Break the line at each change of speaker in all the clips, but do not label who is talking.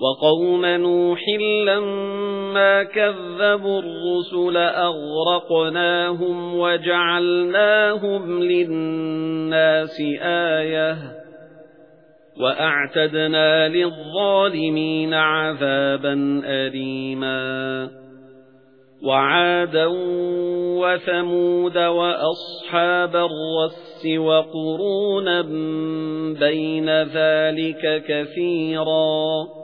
وَقَوْمَ نُوحٍ لَمَّا كَذَّبُوا الرُّسُلَ أَغْرَقْنَاهُمْ وَجَعَلْنَاهُمْ لِلنَّاسِ آيَةً وَأَعْتَدْنَا لِلظَّالِمِينَ عَذَابًا أَلِيمًا وَعَادًا وَثَمُودَ وَأَصْحَابَ الرَّسِّ وَقُرُونًا بَيْنَ ذَلِكَ كَثِيرًا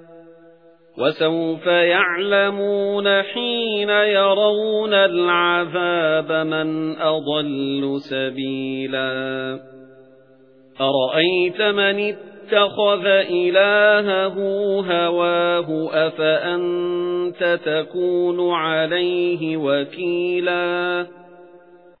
وَسَوْفَ يَعْلَمُونَ حِينَ يَرَوْنَ الْعَذَابَ مَنْ أَضَلُّ سَبِيلًا. أَرَأَيْتَ مَنِ اتَّخَذَ إِلَٰهَهُ هَوَاهُ؟ أَفَأَنتَ تَكُونُ عَلَيْهِ وَكِيلًا؟